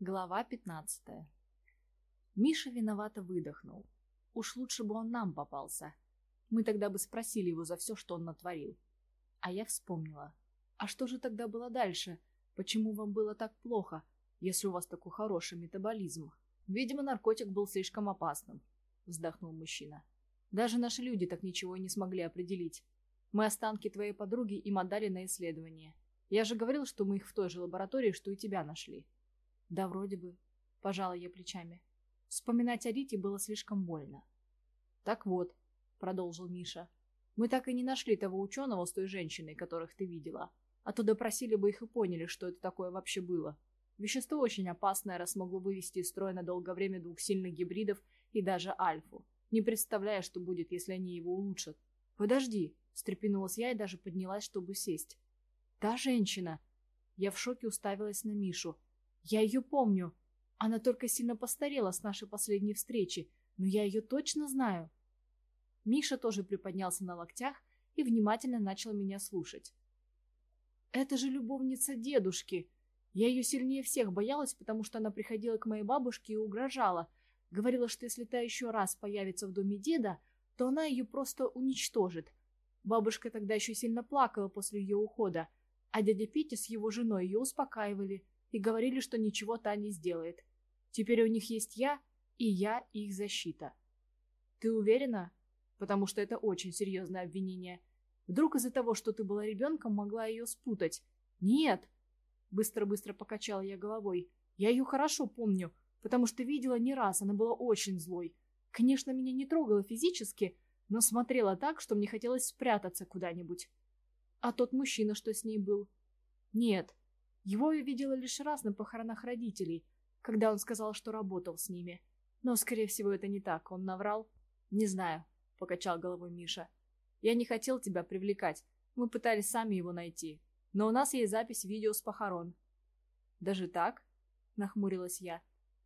Глава 15 Миша виновато выдохнул. Уж лучше бы он нам попался. Мы тогда бы спросили его за все, что он натворил. А я вспомнила. А что же тогда было дальше? Почему вам было так плохо, если у вас такой хороший метаболизм? Видимо, наркотик был слишком опасным, вздохнул мужчина. Даже наши люди так ничего и не смогли определить. Мы останки твоей подруги им отдали на исследование. Я же говорил, что мы их в той же лаборатории, что и тебя нашли. Да, вроде бы. Пожала я плечами. Вспоминать о Рите было слишком больно. Так вот, продолжил Миша, мы так и не нашли того ученого с той женщиной, которых ты видела. А то допросили бы их и поняли, что это такое вообще было. Вещество очень опасное, раз могло вывести из строя на долгое время двух сильных гибридов и даже альфу. Не представляя, что будет, если они его улучшат. «Подожди!» – встрепенулась я и даже поднялась, чтобы сесть. «Та женщина!» Я в шоке уставилась на Мишу. «Я ее помню. Она только сильно постарела с нашей последней встречи, но я ее точно знаю». Миша тоже приподнялся на локтях и внимательно начал меня слушать. «Это же любовница дедушки!» Я ее сильнее всех боялась, потому что она приходила к моей бабушке и угрожала. Говорила, что если та еще раз появится в доме деда, то она ее просто уничтожит. Бабушка тогда еще сильно плакала после ее ухода, а дядя Петя с его женой ее успокаивали и говорили, что ничего та не сделает. Теперь у них есть я, и я их защита. Ты уверена? Потому что это очень серьезное обвинение. Вдруг из-за того, что ты была ребенком, могла ее спутать? Нет, Быстро-быстро покачала я головой. Я ее хорошо помню, потому что видела не раз, она была очень злой. Конечно, меня не трогала физически, но смотрела так, что мне хотелось спрятаться куда-нибудь. А тот мужчина, что с ней был? Нет, его я видела лишь раз на похоронах родителей, когда он сказал, что работал с ними. Но, скорее всего, это не так, он наврал. Не знаю, покачал головой Миша. Я не хотел тебя привлекать, мы пытались сами его найти, но у нас есть запись видео с похорон. Даже так? Нахмурилась я.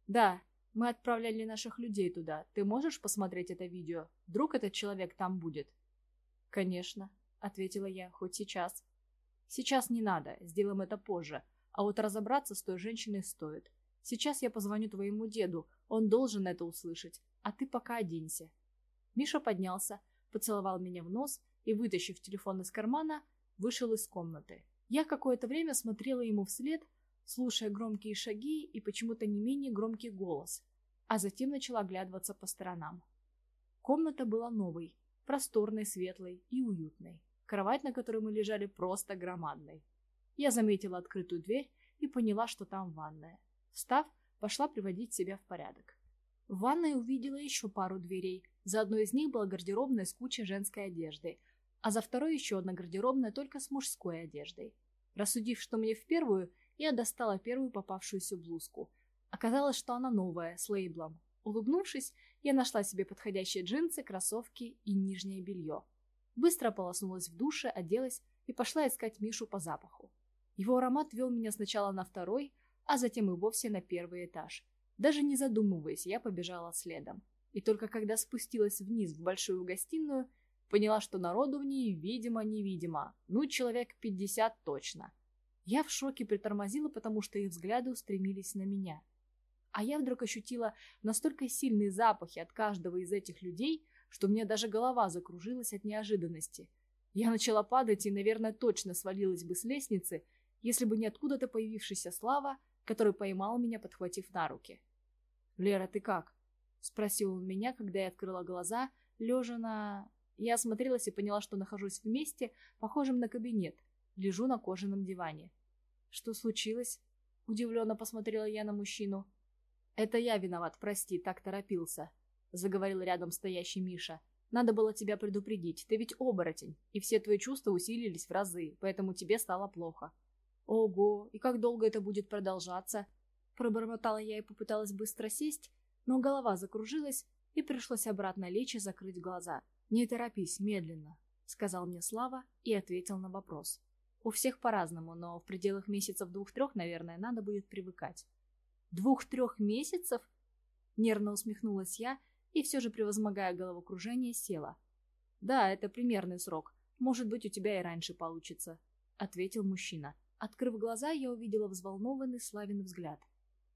Да, мы отправляли наших людей туда. Ты можешь посмотреть это видео? Вдруг этот человек там будет? Конечно, ответила я, хоть сейчас. Сейчас не надо, сделаем это позже. А вот разобраться с той женщиной стоит. Сейчас я позвоню твоему деду, он должен это услышать. А ты пока оденься. Миша поднялся, поцеловал меня в нос и, вытащив телефон из кармана, вышел из комнаты. Я какое-то время смотрела ему вслед, слушая громкие шаги и почему-то не менее громкий голос, а затем начала оглядываться по сторонам. Комната была новой, просторной, светлой и уютной. Кровать, на которой мы лежали, просто громадной. Я заметила открытую дверь и поняла, что там ванная. Встав, пошла приводить себя в порядок. В ванной увидела еще пару дверей. За одной из них была гардеробная с кучей женской одежды, а за второй еще одна гардеробная только с мужской одеждой. Рассудив, что мне в первую, я достала первую попавшуюся блузку. Оказалось, что она новая, с лейблом. Улыбнувшись, я нашла себе подходящие джинсы, кроссовки и нижнее белье. Быстро полоснулась в душе, оделась и пошла искать Мишу по запаху. Его аромат вел меня сначала на второй, а затем и вовсе на первый этаж. Даже не задумываясь, я побежала следом. И только когда спустилась вниз в большую гостиную, Поняла, что народу в ней видимо-невидимо. Ну, человек пятьдесят точно. Я в шоке притормозила, потому что их взгляды устремились на меня. А я вдруг ощутила настолько сильные запахи от каждого из этих людей, что меня даже голова закружилась от неожиданности. Я начала падать и, наверное, точно свалилась бы с лестницы, если бы не откуда-то появившаяся Слава, который поймал меня, подхватив на руки. «Лера, ты как?» — спросил он меня, когда я открыла глаза, лежа на... Я осмотрелась и поняла, что нахожусь в месте, похожем на кабинет. Лежу на кожаном диване. «Что случилось?» – удивленно посмотрела я на мужчину. «Это я виноват, прости, так торопился», – заговорил рядом стоящий Миша. «Надо было тебя предупредить, ты ведь оборотень, и все твои чувства усилились в разы, поэтому тебе стало плохо». «Ого, и как долго это будет продолжаться?» Пробормотала я и попыталась быстро сесть, но голова закружилась, и пришлось обратно лечь и закрыть глаза. «Не торопись, медленно», — сказал мне Слава и ответил на вопрос. «У всех по-разному, но в пределах месяцев двух-трех, наверное, надо будет привыкать». «Двух-трех месяцев?» Нервно усмехнулась я и все же, превозмогая головокружение, села. «Да, это примерный срок. Может быть, у тебя и раньше получится», — ответил мужчина. Открыв глаза, я увидела взволнованный Славин взгляд.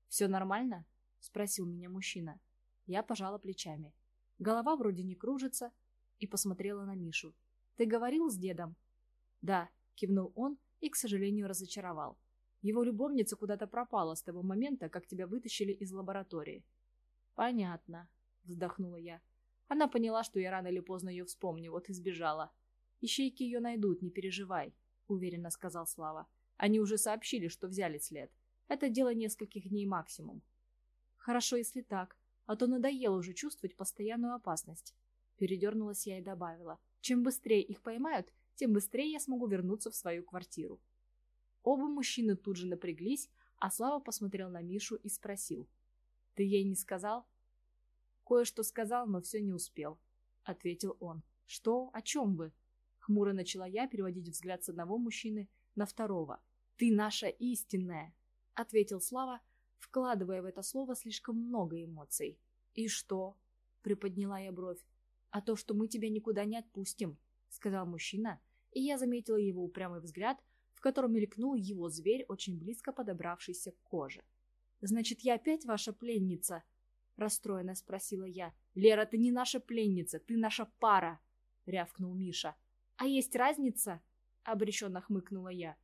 «Все нормально?» — спросил меня мужчина. Я пожала плечами. Голова вроде не кружится, и посмотрела на Мишу. «Ты говорил с дедом?» «Да», — кивнул он и, к сожалению, разочаровал. Его любовница куда-то пропала с того момента, как тебя вытащили из лаборатории. «Понятно», — вздохнула я. Она поняла, что я рано или поздно ее вспомню, вот и сбежала. «Ищейки ее найдут, не переживай», — уверенно сказал Слава. «Они уже сообщили, что взяли след. Это дело нескольких дней максимум». «Хорошо, если так, а то надоело уже чувствовать постоянную опасность». Передернулась я и добавила. «Чем быстрее их поймают, тем быстрее я смогу вернуться в свою квартиру». Оба мужчины тут же напряглись, а Слава посмотрел на Мишу и спросил. «Ты ей не сказал?» «Кое-что сказал, но все не успел», — ответил он. «Что? О чем вы?» Хмуро начала я переводить взгляд с одного мужчины на второго. «Ты наша истинная!» — ответил Слава, вкладывая в это слово слишком много эмоций. «И что?» — приподняла я бровь. «А то, что мы тебя никуда не отпустим», — сказал мужчина, и я заметила его упрямый взгляд, в котором мелькнул его зверь, очень близко подобравшийся к коже. «Значит, я опять ваша пленница?» — расстроенно спросила я. «Лера, ты не наша пленница, ты наша пара!» — рявкнул Миша. «А есть разница?» — обреченно хмыкнула я.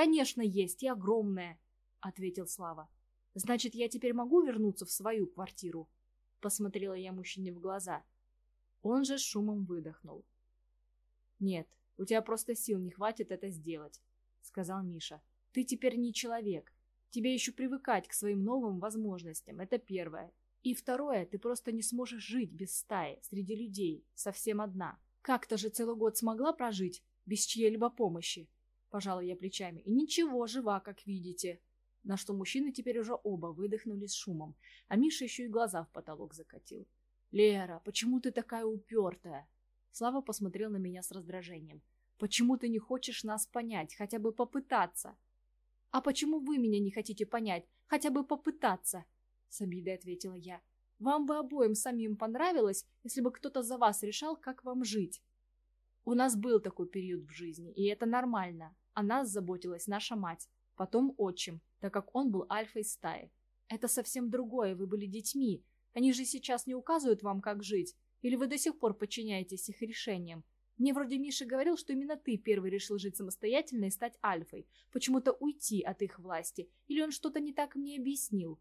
«Конечно есть, и огромная!» — ответил Слава. «Значит, я теперь могу вернуться в свою квартиру?» Посмотрела я мужчине в глаза. Он же шумом выдохнул. «Нет, у тебя просто сил не хватит это сделать», — сказал Миша. «Ты теперь не человек. Тебе еще привыкать к своим новым возможностям. Это первое. И второе, ты просто не сможешь жить без стаи, среди людей, совсем одна. Как-то же целый год смогла прожить, без чьей-либо помощи. Пожала я плечами. И ничего, жива, как видите. На что мужчины теперь уже оба выдохнули с шумом, а Миша еще и глаза в потолок закатил. «Лера, почему ты такая упертая?» Слава посмотрел на меня с раздражением. «Почему ты не хочешь нас понять, хотя бы попытаться?» «А почему вы меня не хотите понять, хотя бы попытаться?» с обидой ответила я. Вам бы обоим самим понравилось, если бы кто-то за вас решал, как вам жить. У нас был такой период в жизни, и это нормально. О нас заботилась наша мать, потом отчим, так как он был альфой стаи. Это совсем другое, вы были детьми. Они же сейчас не указывают вам, как жить. Или вы до сих пор подчиняетесь их решениям? Мне вроде Миша говорил, что именно ты первый решил жить самостоятельно и стать альфой. Почему-то уйти от их власти. Или он что-то не так мне объяснил.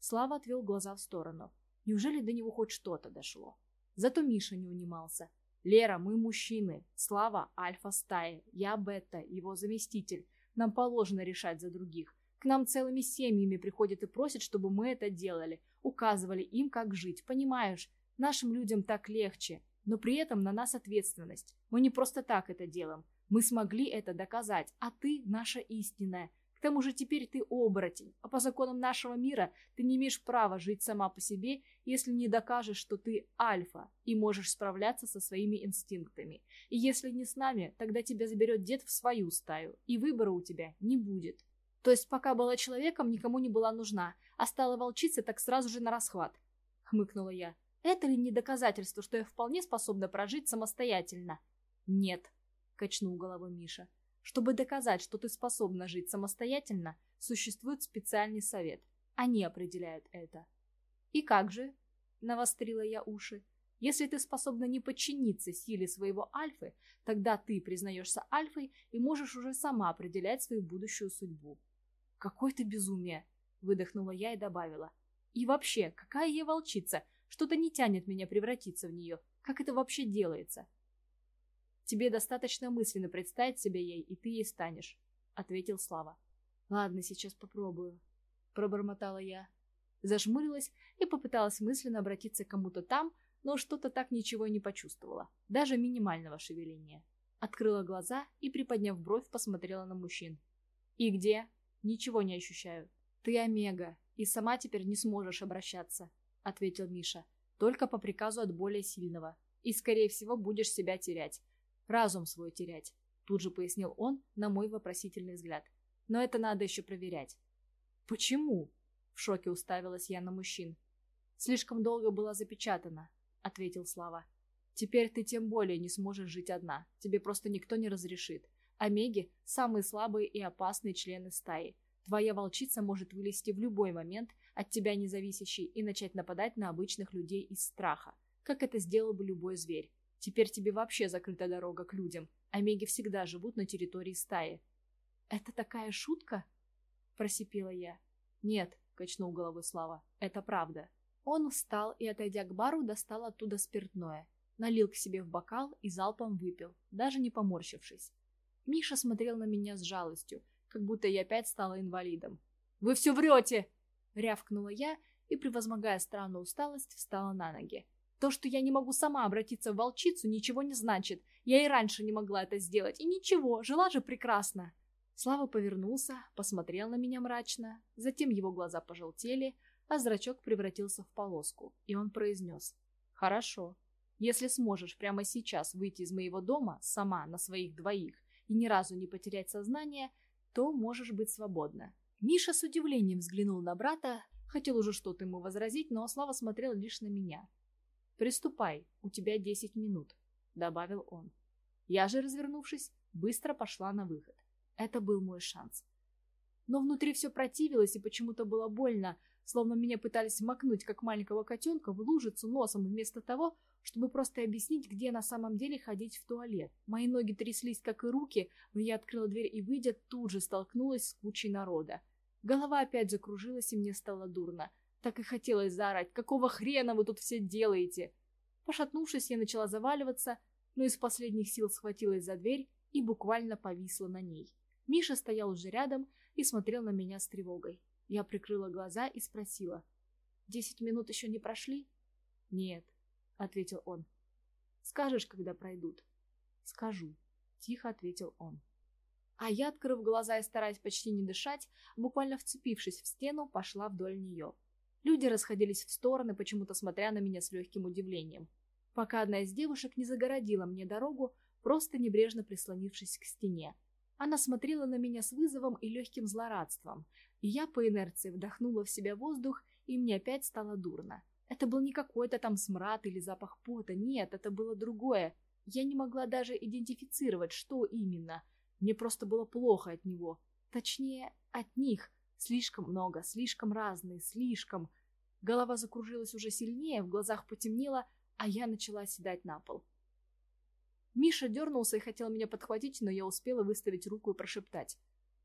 Слава отвел глаза в сторону. Неужели до него хоть что-то дошло? Зато Миша не унимался. «Лера, мы мужчины. Слава – альфа-стаи. Я бета, его заместитель. Нам положено решать за других. К нам целыми семьями приходят и просят, чтобы мы это делали. Указывали им, как жить. Понимаешь, нашим людям так легче. Но при этом на нас ответственность. Мы не просто так это делаем. Мы смогли это доказать, а ты наша истинная. К тому же теперь ты оборотень, а по законам нашего мира ты не имеешь права жить сама по себе, если не докажешь, что ты альфа и можешь справляться со своими инстинктами. И если не с нами, тогда тебя заберет дед в свою стаю, и выбора у тебя не будет. То есть пока была человеком, никому не была нужна, а стала волчицей, так сразу же на расхват. Хмыкнула я. Это ли не доказательство, что я вполне способна прожить самостоятельно? Нет, качнул головой Миша. Чтобы доказать, что ты способна жить самостоятельно, существует специальный совет. Они определяют это. И как же? Навострила я уши. Если ты способна не подчиниться силе своего альфы, тогда ты признаешься альфой и можешь уже сама определять свою будущую судьбу. Какое-то безумие, выдохнула я и добавила. И вообще, какая я волчица? Что-то не тянет меня превратиться в нее. Как это вообще делается? Тебе достаточно мысленно представить себя ей, и ты ей станешь», — ответил Слава. «Ладно, сейчас попробую», — пробормотала я. Зажмурилась и попыталась мысленно обратиться к кому-то там, но что-то так ничего и не почувствовала, даже минимального шевеления. Открыла глаза и, приподняв бровь, посмотрела на мужчин. «И где?» «Ничего не ощущаю». «Ты Омега, и сама теперь не сможешь обращаться», — ответил Миша. «Только по приказу от более сильного. И, скорее всего, будешь себя терять разум свой терять», — тут же пояснил он на мой вопросительный взгляд. «Но это надо еще проверять». «Почему?» — в шоке уставилась я на мужчин. «Слишком долго была запечатана», — ответил Слава. «Теперь ты тем более не сможешь жить одна. Тебе просто никто не разрешит. Омеги – самые слабые и опасные члены стаи. Твоя волчица может вылезти в любой момент, от тебя независящий, и начать нападать на обычных людей из страха, как это сделал бы любой зверь. Теперь тебе вообще закрыта дорога к людям. Омеги всегда живут на территории стаи. «Это такая шутка?» – просипела я. «Нет», – качнул головой Слава, – «это правда». Он встал и, отойдя к бару, достал оттуда спиртное. Налил к себе в бокал и залпом выпил, даже не поморщившись. Миша смотрел на меня с жалостью, как будто я опять стала инвалидом. «Вы все врете!» — рявкнула я и, превозмогая странную усталость, встала на ноги. «То, что я не могу сама обратиться в волчицу, ничего не значит. Я и раньше не могла это сделать. И ничего, жила же прекрасно!» Слава повернулся, посмотрел на меня мрачно, затем его глаза пожелтели, а зрачок превратился в полоску, и он произнес «Хорошо, если сможешь прямо сейчас выйти из моего дома сама на своих двоих и ни разу не потерять сознание, то можешь быть свободна». Миша с удивлением взглянул на брата, хотел уже что-то ему возразить, но Слава смотрел лишь на меня. «Приступай, у тебя десять минут», — добавил он. Я же, развернувшись, быстро пошла на выход. Это был мой шанс. Но внутри все противилось и почему-то было больно, словно меня пытались макнуть, как маленького котенка, в лужицу носом вместо того, чтобы просто объяснить, где на самом деле ходить в туалет. Мои ноги тряслись, как и руки, но я открыла дверь и, выйдя, тут же столкнулась с кучей народа. Голова опять закружилась, и мне стало дурно. Так и хотелось заорать, какого хрена вы тут все делаете? Пошатнувшись, я начала заваливаться, но из последних сил схватилась за дверь и буквально повисла на ней. Миша стоял уже рядом и смотрел на меня с тревогой. Я прикрыла глаза и спросила. «Десять минут еще не прошли?» «Нет», — ответил он. «Скажешь, когда пройдут?» «Скажу», — тихо ответил он. А я, открыв глаза и стараясь почти не дышать, буквально вцепившись в стену, пошла вдоль нее. Люди расходились в стороны, почему-то смотря на меня с легким удивлением. Пока одна из девушек не загородила мне дорогу, просто небрежно прислонившись к стене. Она смотрела на меня с вызовом и легким злорадством, и я по инерции вдохнула в себя воздух, и мне опять стало дурно. Это был не какой-то там смрад или запах пота, нет, это было другое. Я не могла даже идентифицировать, что именно. Мне просто было плохо от него. Точнее, от них. Слишком много, слишком разные, слишком. Голова закружилась уже сильнее, в глазах потемнело, а я начала седать на пол. Миша дернулся и хотел меня подхватить, но я успела выставить руку и прошептать.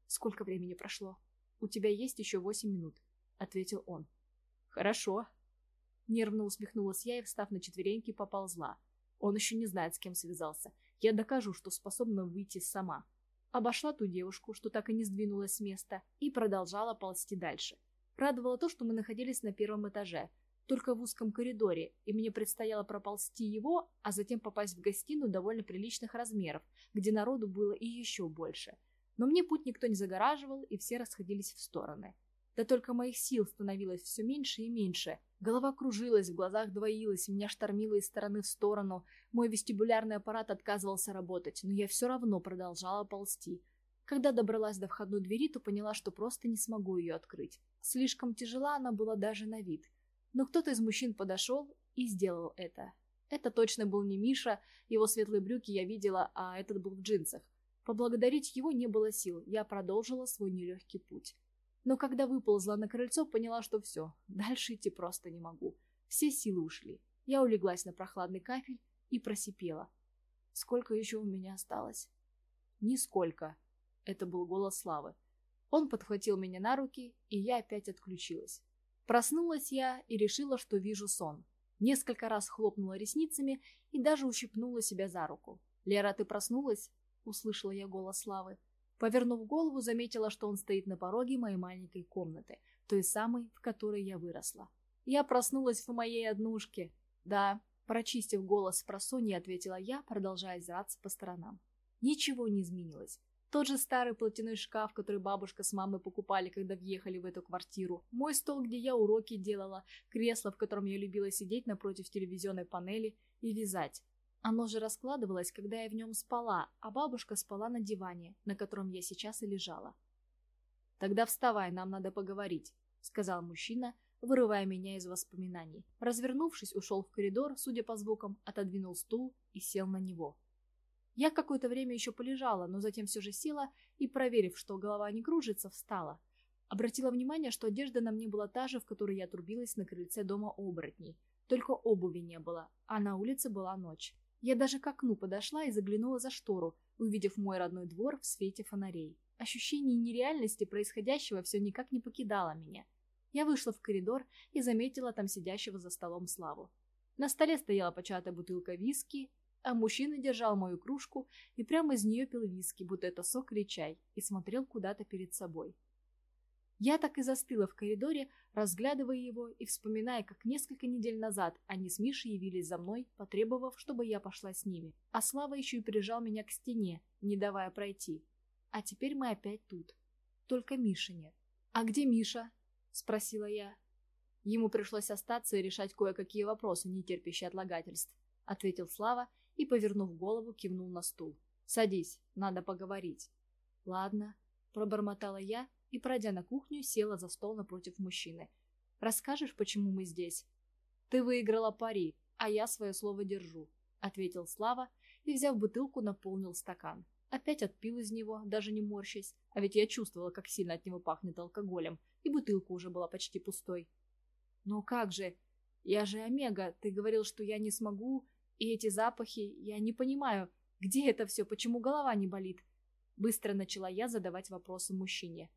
«Сколько времени прошло?» «У тебя есть еще восемь минут», — ответил он. «Хорошо». Нервно усмехнулась я и, встав на четвереньки, поползла. Он еще не знает, с кем связался. Я докажу, что способна выйти сама. Обошла ту девушку, что так и не сдвинулась с места, и продолжала ползти дальше. Радовало то, что мы находились на первом этаже — только в узком коридоре, и мне предстояло проползти его, а затем попасть в гостиную довольно приличных размеров, где народу было и еще больше. Но мне путь никто не загораживал, и все расходились в стороны. Да только моих сил становилось все меньше и меньше. Голова кружилась, в глазах двоилась, меня штормило из стороны в сторону. Мой вестибулярный аппарат отказывался работать, но я все равно продолжала ползти. Когда добралась до входной двери, то поняла, что просто не смогу ее открыть. Слишком тяжела она была даже на вид. Но кто-то из мужчин подошел и сделал это. Это точно был не Миша, его светлые брюки я видела, а этот был в джинсах. Поблагодарить его не было сил, я продолжила свой нелегкий путь. Но когда выползла на крыльцо, поняла, что все, дальше идти просто не могу. Все силы ушли. Я улеглась на прохладный кафель и просипела. Сколько еще у меня осталось? Нисколько. Это был голос Славы. Он подхватил меня на руки, и я опять отключилась. Проснулась я и решила, что вижу сон. Несколько раз хлопнула ресницами и даже ущипнула себя за руку. «Лера, ты проснулась?» — услышала я голос Славы. Повернув голову, заметила, что он стоит на пороге моей маленькой комнаты, той самой, в которой я выросла. Я проснулась в моей однушке. Да, прочистив голос в просонье, ответила я, продолжая зраться по сторонам. Ничего не изменилось. Тот же старый платяной шкаф, который бабушка с мамой покупали, когда въехали в эту квартиру. Мой стол, где я уроки делала. Кресло, в котором я любила сидеть напротив телевизионной панели и вязать. Оно же раскладывалось, когда я в нем спала, а бабушка спала на диване, на котором я сейчас и лежала. «Тогда вставай, нам надо поговорить», — сказал мужчина, вырывая меня из воспоминаний. Развернувшись, ушел в коридор, судя по звукам, отодвинул стул и сел на него. Я какое-то время еще полежала, но затем все же села и, проверив, что голова не кружится, встала. Обратила внимание, что одежда на мне была та же, в которой я отрубилась на крыльце дома оборотней. Только обуви не было, а на улице была ночь. Я даже к окну подошла и заглянула за штору, увидев мой родной двор в свете фонарей. Ощущение нереальности происходящего все никак не покидало меня. Я вышла в коридор и заметила там сидящего за столом Славу. На столе стояла початая бутылка виски, а мужчина держал мою кружку и прямо из нее пил виски, будто это сок или чай, и смотрел куда-то перед собой. Я так и застыла в коридоре, разглядывая его и вспоминая, как несколько недель назад они с Мишей явились за мной, потребовав, чтобы я пошла с ними. А Слава еще и прижал меня к стене, не давая пройти. А теперь мы опять тут. Только Миши нет. «А где Миша?» – спросила я. Ему пришлось остаться и решать кое-какие вопросы, не терпящие отлагательств, — ответил Слава и, повернув голову, кивнул на стул. «Садись, надо поговорить». «Ладно», — пробормотала я и, пройдя на кухню, села за стол напротив мужчины. «Расскажешь, почему мы здесь?» «Ты выиграла пари, а я свое слово держу», — ответил Слава и, взяв бутылку, наполнил стакан. Опять отпил из него, даже не морщась, а ведь я чувствовала, как сильно от него пахнет алкоголем, и бутылка уже была почти пустой. «Но как же? Я же Омега, ты говорил, что я не смогу, и эти запахи, я не понимаю, где это все, почему голова не болит?» Быстро начала я задавать вопросы мужчине.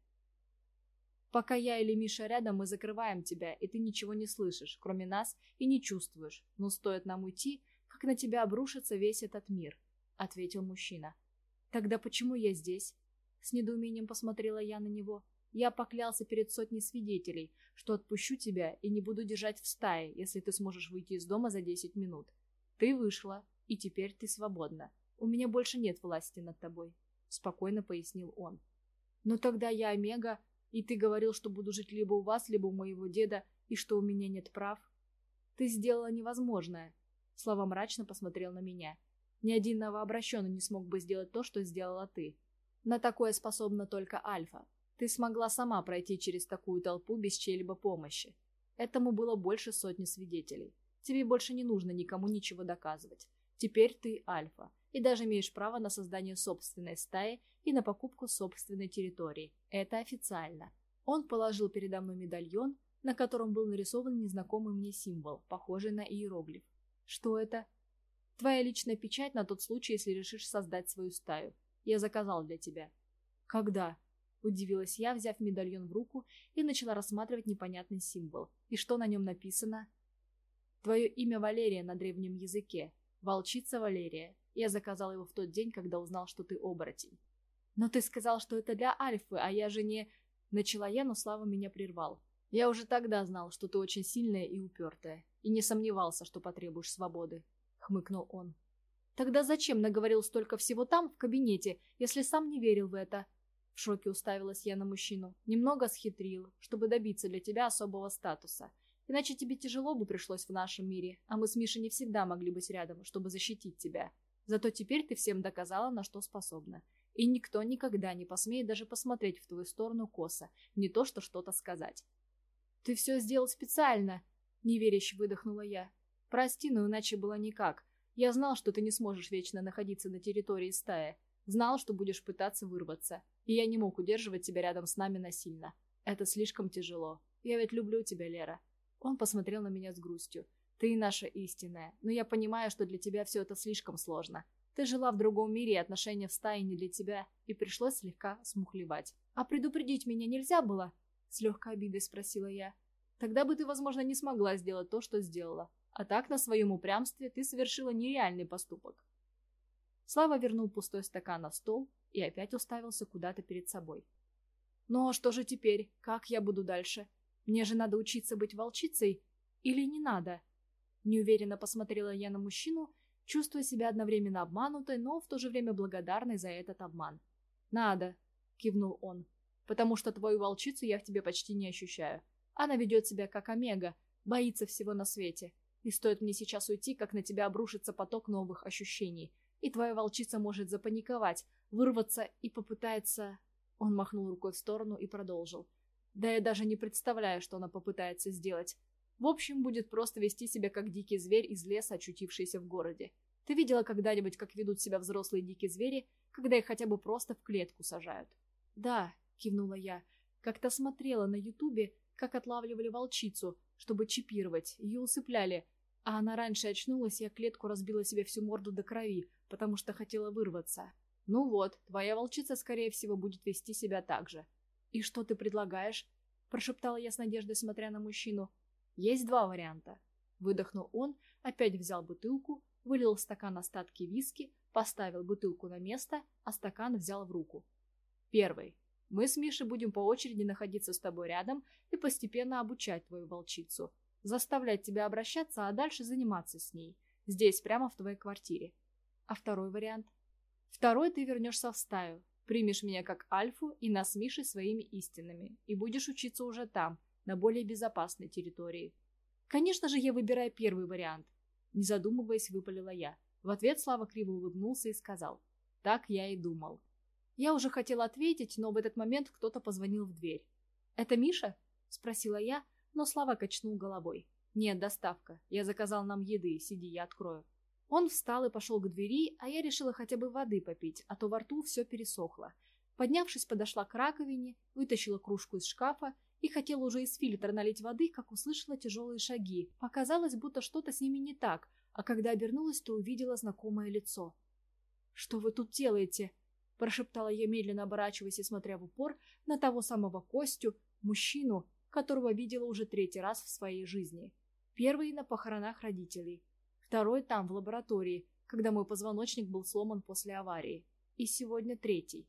Пока я или Миша рядом, мы закрываем тебя, и ты ничего не слышишь, кроме нас, и не чувствуешь. Но стоит нам уйти, как на тебя обрушится весь этот мир», — ответил мужчина. «Тогда почему я здесь?» С недоумением посмотрела я на него. Я поклялся перед сотней свидетелей, что отпущу тебя и не буду держать в стае, если ты сможешь выйти из дома за 10 минут. Ты вышла, и теперь ты свободна. У меня больше нет власти над тобой», — спокойно пояснил он. «Но тогда я Омега, и ты говорил, что буду жить либо у вас, либо у моего деда, и что у меня нет прав. Ты сделала невозможное». Слава мрачно посмотрел на меня. «Ни один новообращенный не смог бы сделать то, что сделала ты. На такое способна только Альфа. Ты смогла сама пройти через такую толпу без чьей-либо помощи. Этому было больше сотни свидетелей. Тебе больше не нужно никому ничего доказывать. Теперь ты альфа, и даже имеешь право на создание собственной стаи и на покупку собственной территории. Это официально. Он положил передо мной медальон, на котором был нарисован незнакомый мне символ, похожий на иероглиф. Что это? Твоя личная печать на тот случай, если решишь создать свою стаю. Я заказал для тебя. Когда? Удивилась я, взяв медальон в руку и начала рассматривать непонятный символ. И что на нем написано? Твое имя Валерия на древнем языке. Волчица Валерия. Я заказал его в тот день, когда узнал, что ты оборотень. Но ты сказал, что это для Альфы, а я же не... Начала я, но Слава меня прервал. Я уже тогда знал, что ты очень сильная и упертая. И не сомневался, что потребуешь свободы. Хмыкнул он. Тогда зачем наговорил столько всего там, в кабинете, если сам не верил в это? В шоке уставилась я на мужчину. Немного схитрил, чтобы добиться для тебя особого статуса. Иначе тебе тяжело бы пришлось в нашем мире, а мы с Мишей не всегда могли быть рядом, чтобы защитить тебя. Зато теперь ты всем доказала, на что способна. И никто никогда не посмеет даже посмотреть в твою сторону косо, не то что что-то сказать. «Ты все сделал специально!» — неверяще выдохнула я. «Прости, но иначе было никак. Я знал, что ты не сможешь вечно находиться на территории стаи. Знал, что будешь пытаться вырваться и я не мог удерживать тебя рядом с нами насильно. Это слишком тяжело. Я ведь люблю тебя, Лера». Он посмотрел на меня с грустью. «Ты наша истинная, но я понимаю, что для тебя все это слишком сложно. Ты жила в другом мире, и отношения в стае не для тебя, и пришлось слегка смухлевать. А предупредить меня нельзя было?» С легкой обидой спросила я. «Тогда бы ты, возможно, не смогла сделать то, что сделала. А так, на своем упрямстве, ты совершила нереальный поступок». Слава вернул пустой стакан на стол и опять уставился куда-то перед собой. «Ну а что же теперь? Как я буду дальше? Мне же надо учиться быть волчицей? Или не надо?» Неуверенно посмотрела я на мужчину, чувствуя себя одновременно обманутой, но в то же время благодарной за этот обман. «Надо», — кивнул он, — «потому что твою волчицу я в тебе почти не ощущаю. Она ведет себя как омега, боится всего на свете. И стоит мне сейчас уйти, как на тебя обрушится поток новых ощущений, и твоя волчица может запаниковать, вырваться и попытается... Он махнул рукой в сторону и продолжил. Да я даже не представляю, что она попытается сделать. В общем, будет просто вести себя как дикий зверь из леса, очутившийся в городе. Ты видела когда-нибудь, как ведут себя взрослые дикие звери, когда их хотя бы просто в клетку сажают? Да, кивнула я. Как-то смотрела на ютубе, как отлавливали волчицу, чтобы чипировать, ее усыпляли, а она раньше очнулась о клетку разбила себе всю морду до крови, потому что хотела вырваться. Ну вот, твоя волчица, скорее всего, будет вести себя так же. И что ты предлагаешь? Прошептала я с надеждой, смотря на мужчину. Есть два варианта. Выдохнул он, опять взял бутылку, вылил в стакан остатки виски, поставил бутылку на место, а стакан взял в руку. Первый. Мы с Мишей будем по очереди находиться с тобой рядом и постепенно обучать твою волчицу. Заставлять тебя обращаться, а дальше заниматься с ней. Здесь, прямо в твоей квартире. А второй вариант? Второй ты вернешься в стаю, примешь меня как альфу и нас Мишей своими истинами, и будешь учиться уже там, на более безопасной территории. Конечно же, я выбираю первый вариант. Не задумываясь, выпалила я. В ответ Слава криво улыбнулся и сказал. Так я и думал. Я уже хотела ответить, но в этот момент кто-то позвонил в дверь. «Это Миша?» – спросила я, но Слава качнул головой. «Нет, доставка. Я заказал нам еды. Сиди, я открою». Он встал и пошел к двери, а я решила хотя бы воды попить, а то во рту все пересохло. Поднявшись, подошла к раковине, вытащила кружку из шкафа и хотела уже из фильтра налить воды, как услышала тяжелые шаги. Показалось, будто что-то с ними не так, а когда обернулась, то увидела знакомое лицо. «Что вы тут делаете?» – прошептала я, медленно оборачиваясь и смотря в упор на того самого Костю, мужчину, которого видела уже третий раз в своей жизни. Первый на похоронах родителей, второй там, в лаборатории, когда мой позвоночник был сломан после аварии. И сегодня третий.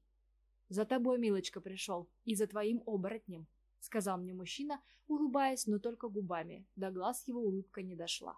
«За тобой, милочка, пришел, и за твоим оборотнем», — сказал мне мужчина, улыбаясь, но только губами, до глаз его улыбка не дошла.